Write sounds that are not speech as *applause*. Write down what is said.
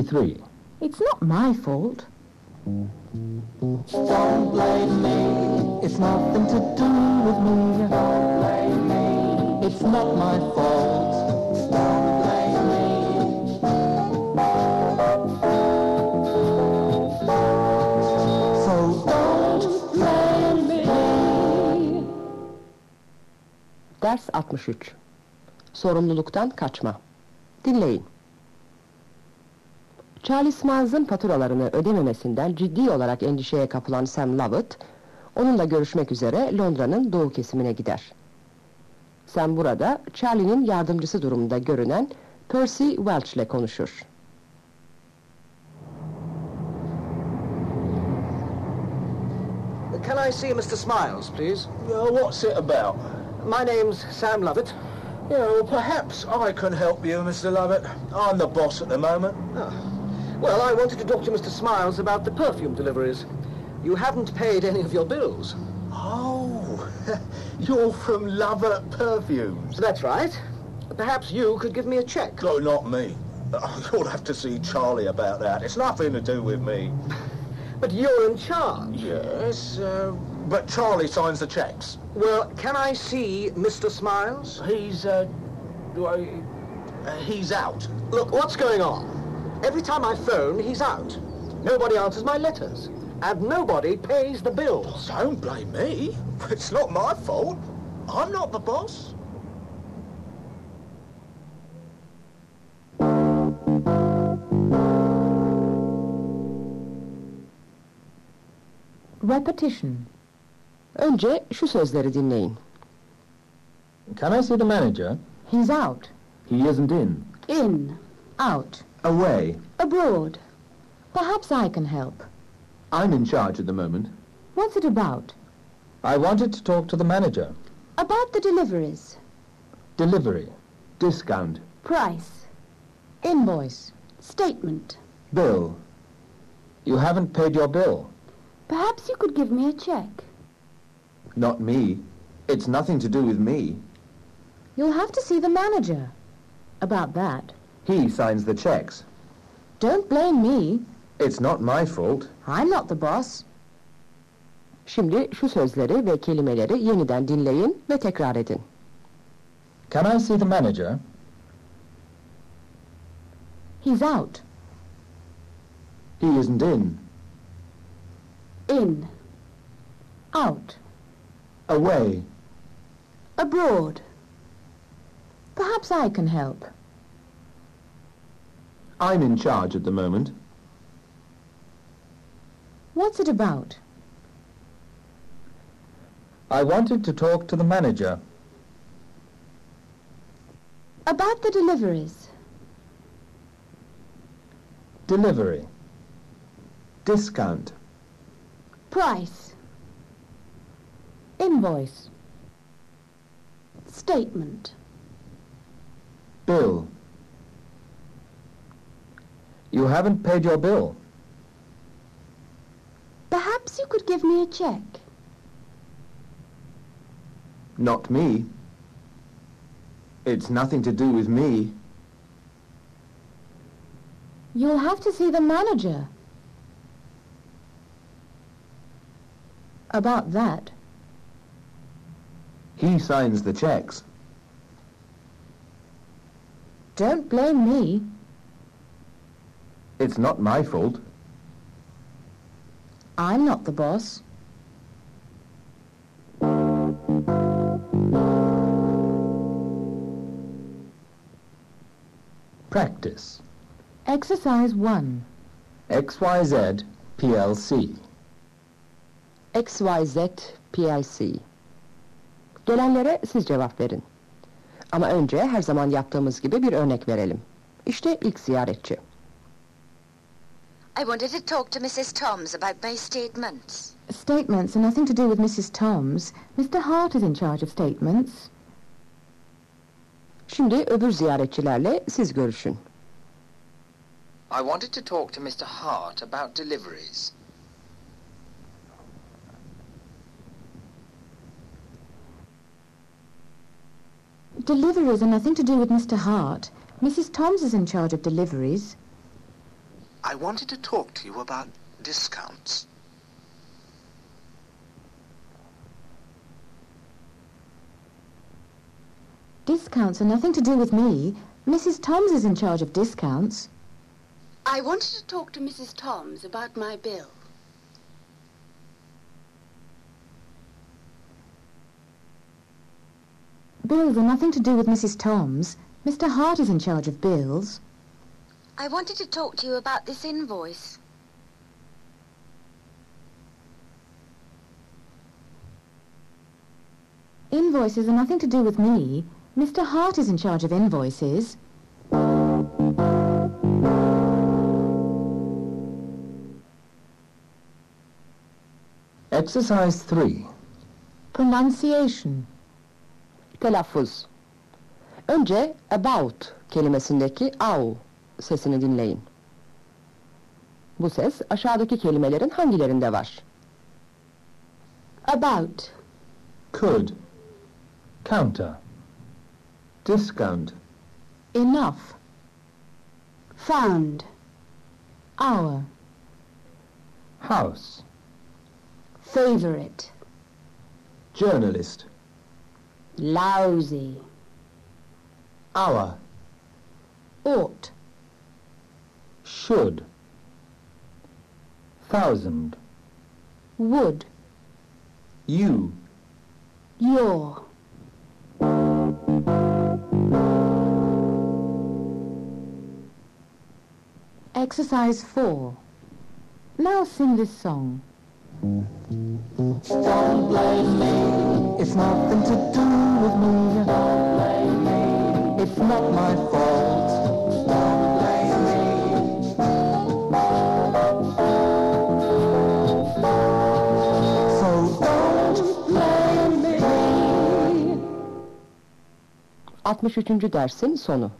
63. It's not my fault. Don't blame me. It's nothing to do with me. Don't blame me. It's not my fault. Don't blame me. So don't blame me. Ders 63. Sorumluluktan kaçma. Dinleyin. Charlie Smiles'ın faturalarını ödememesinden ciddi olarak endişeye kapılan Sam Lovett, onunla görüşmek üzere Londra'nın doğu kesimine gider. Sam burada Charlie'nin yardımcısı durumunda görünen Percy Welch ile konuşur. Can I see Mr. Smiles, please? Uh, what's it about? My name's Sam Lovett. Yeah, well, perhaps I can help you, Mr. Lovett. I'm the boss at the moment. Well, I wanted to talk to Mr. Smiles about the perfume deliveries. You haven't paid any of your bills. Oh, *laughs* you're from Lover Perfumes. That's right. Perhaps you could give me a check. No, not me. You'll have to see Charlie about that. It's nothing to do with me. But you're in charge. Yes, uh, but Charlie signs the checks. Well, can I see Mr. Smiles? He's, uh, uh, he's out. Look, what's going on? Every time I phone, he's out. Nobody answers my letters. And nobody pays the bills. Don't blame me. It's not my fault. I'm not the boss. Repetition. Önce şu sözleri dinleyin. Can I see the manager? He's out. He isn't in. In. Out. Away. Abroad. Perhaps I can help. I'm in charge at the moment. What's it about? I wanted to talk to the manager. About the deliveries. Delivery. Discount. Price. Invoice. Statement. Bill. You haven't paid your bill. Perhaps you could give me a check. Not me. It's nothing to do with me. You'll have to see the manager. About that. He signs the checks. Don't blame me. It's not my fault. I'm not the boss. Şimdi şu sözleri ve kelimeleri yeniden dinleyin ve tekrar edin. Can I see the manager? He's out. He isn't in. In. Out. Away. Abroad. Perhaps I can help. I'm in charge at the moment. What's it about? I wanted to talk to the manager. About the deliveries. Delivery. Discount. Price. Invoice. Statement. Bill. You haven't paid your bill. Perhaps you could give me a check. Not me. It's nothing to do with me. You'll have to see the manager. About that. He signs the checks. Don't blame me. It's not my fault. I'm not the boss. Practice. Exercise 1. XYZ PLC. XYZ PLC. Gelenlere siz cevap verin. Ama önce her zaman yaptığımız gibi bir örnek verelim. İşte ilk ziyaretçi. I wanted to talk to Mrs. Toms about my statements. Statements are nothing to do with Mrs. Toms. Mr. Hart is in charge of statements. Şimdi öbür ziyaretçilerle siz görüşün. I wanted to talk to Mr. Hart about deliveries. Deliveries are nothing to do with Mr. Hart. Mrs. Toms is in charge of deliveries. I wanted to talk to you about discounts. Discounts are nothing to do with me. Mrs. Toms is in charge of discounts. I wanted to talk to Mrs. Toms about my bill. Bills are nothing to do with Mrs. Toms. Mr. Hart is in charge of bills. I wanted to talk to you about this invoice. Invoices are nothing to do with me. Mr. Hart is in charge of invoices. Exercise 3. Pronunciation. Telaffuz. Önce about kelimesindeki au sesini dinleyin. Bu ses aşağıdaki kelimelerin hangilerinde var? About. Could. Counter. Discount. Enough. Found. Hour. House. Favorite. Journalist. Lousy. Hour. Ought. Should. Thousand. Would. You. Your. Exercise 4. Now sing this song. Don't blame me. It's nothing to do with me. Don't blame me. It's not my fault. 63. dersin sonu.